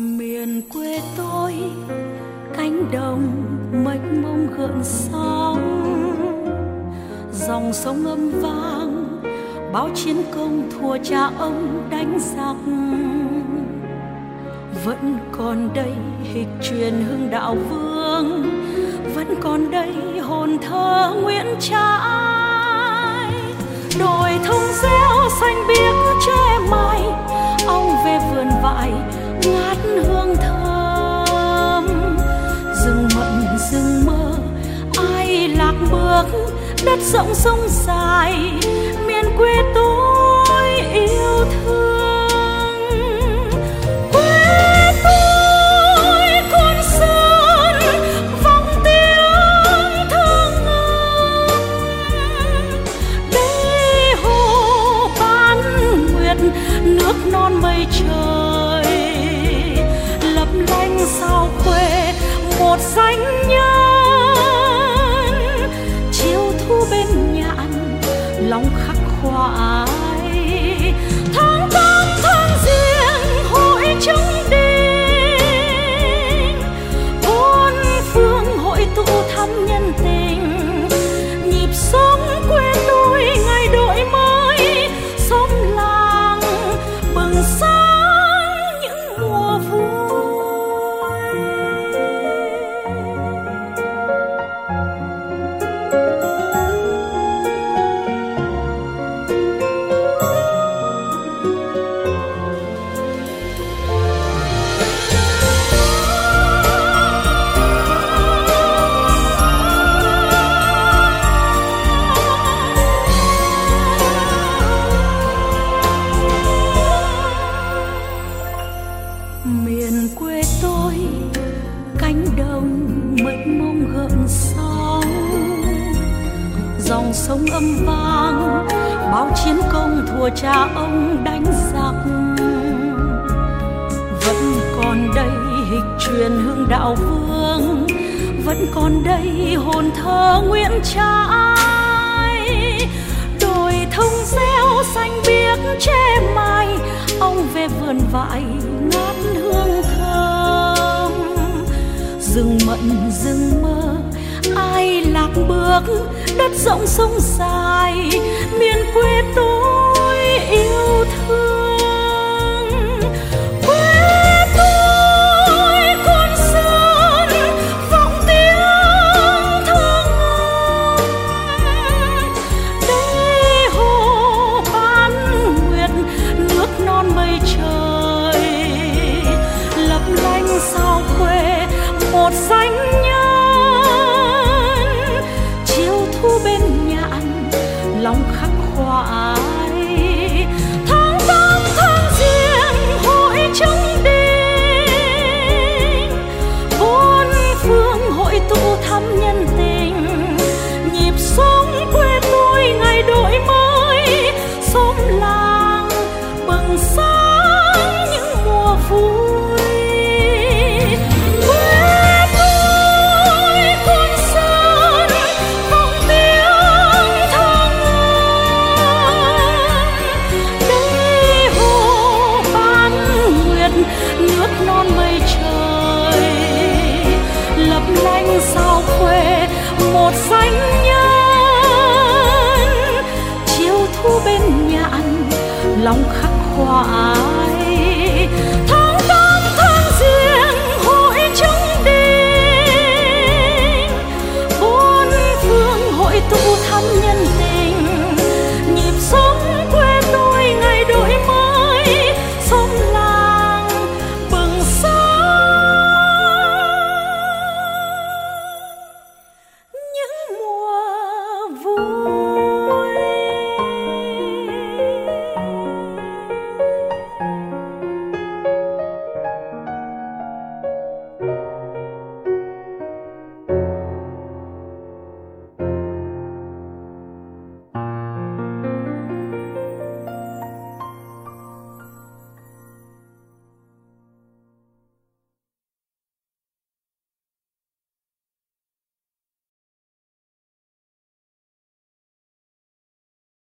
miền quê tôi, cánh đồng mênh mông gợn sóng. Dòng sông âm vang, báo chiến công thua cha ông đánh giặc. Vẫn còn đây hịch truyền hưng đạo vương, vẫn còn đây hồn thơ nguyễn trãi đồi thông reo xanh biếc che mai ong về vườn vải ngát hương thơm. Rừng mận rừng mơ ai lạc bước đất rộng sông dài. Một danh nhân. Chiều thu bên nhà ăn, lòng khắc khoải. Tháng tám tháng riêng hội chúng đình. Bốn phương hội tụ thăm nhân tình. Nhịp sống quê tôi ngày đổi mới. Sống làng bừng sáng những mùa vui. Quê tôi, cánh đồng mênh mông gợn sóng. Dòng sông âm vang báo chiến công thua cha ông đánh giặc. Vẫn còn đây hịch truyền hương đạo vương, vẫn còn đây hồn thơ nguyễn trãi đồi thông reo xanh về vườn vải ngát hương thơm. Rừng mận, rừng mơ, ai lạc bước? Đất rộng sông dài, miền quê tôi yêu chiều